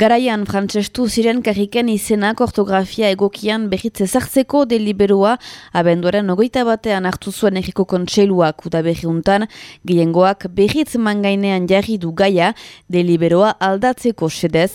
Garaian frantsestu ziren karriken izenak ortografia egokian behitze zartzeko deliberoa abenduaren ogoita batean hartu zuen egiko kontseiluak uda behiuntan, gehiengoak behitz mangainean jarri du gaia deliberoa aldatzeko sedez.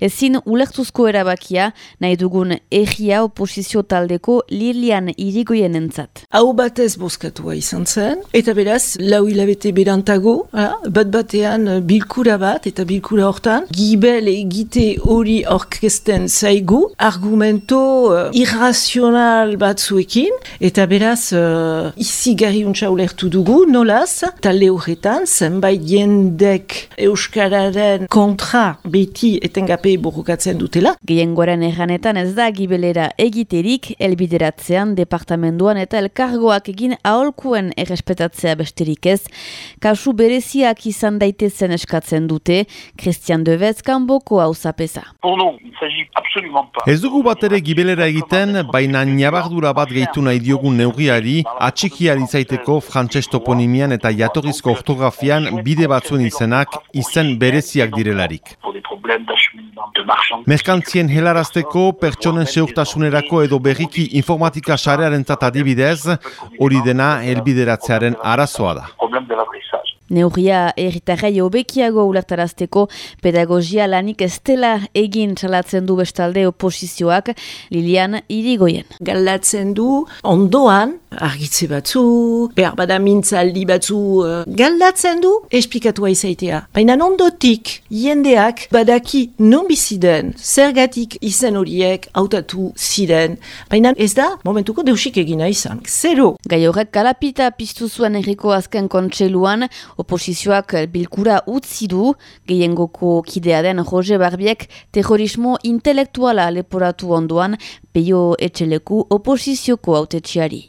Ezin ulertuzko erabakia nahi dugun egia oposizio taldeko Lilian irigoien entzat. Hau batez boskatua izan zen, eta beraz, lau hilabete berantago, bat batean bilkura bat, eta bilkura hortan, gibel egi egite hori orkesten zaigu, argumento uh, irrazional batzuekin, eta beraz, uh, izi gari untsa ulertu dugu, nolaz, talde horretan, zenbait jendek Euskararen kontra beti etengape borrokatzen dutela. Gehiengoaren erranetan ez da gibelera egiterik, elbideratzean, departamenduan eta elkargoak egin aholkuen errespetatzea besterik ez. Kasu bereziak izan daitezen eskatzen dute, Christian Devez kanboko auzapeza. Ez dugu bat ere gibelera egiten, baina nabardura bat gehitu nahi diogun neugriari, atxikia izaiteko frantses toponimian eta jatorrizko ortografian bide batzuen izenak izen bereziak direlarik. Merkantzien helarazteko, pertsonen seurtasunerako edo berriki informatika sarearen adibidez, hori dena helbideratzearen arazoa da. Neugia erritarrei obekiago ulertarazteko pedagogia lanik ez dela egin salatzen du bestalde oposizioak Lilian irigoien. Galdatzen du ondoan argitze batzu, behar bada mintzaldi batzu uh, galdatzen du espikatua izaitea. Baina ondotik jendeak badaki non biziden, zergatik izen horiek hautatu ziren. Baina ez da momentuko deusik egina izan. Zero! Gai horrek kalapita piztu zuen erriko azken kontseiluan oposizioak bilkura utzi du, gehiengoko kidea den Jose Barbiek terrorismo intelektuala leporatu ondoan peio etxeleku oposizioko autetxiari.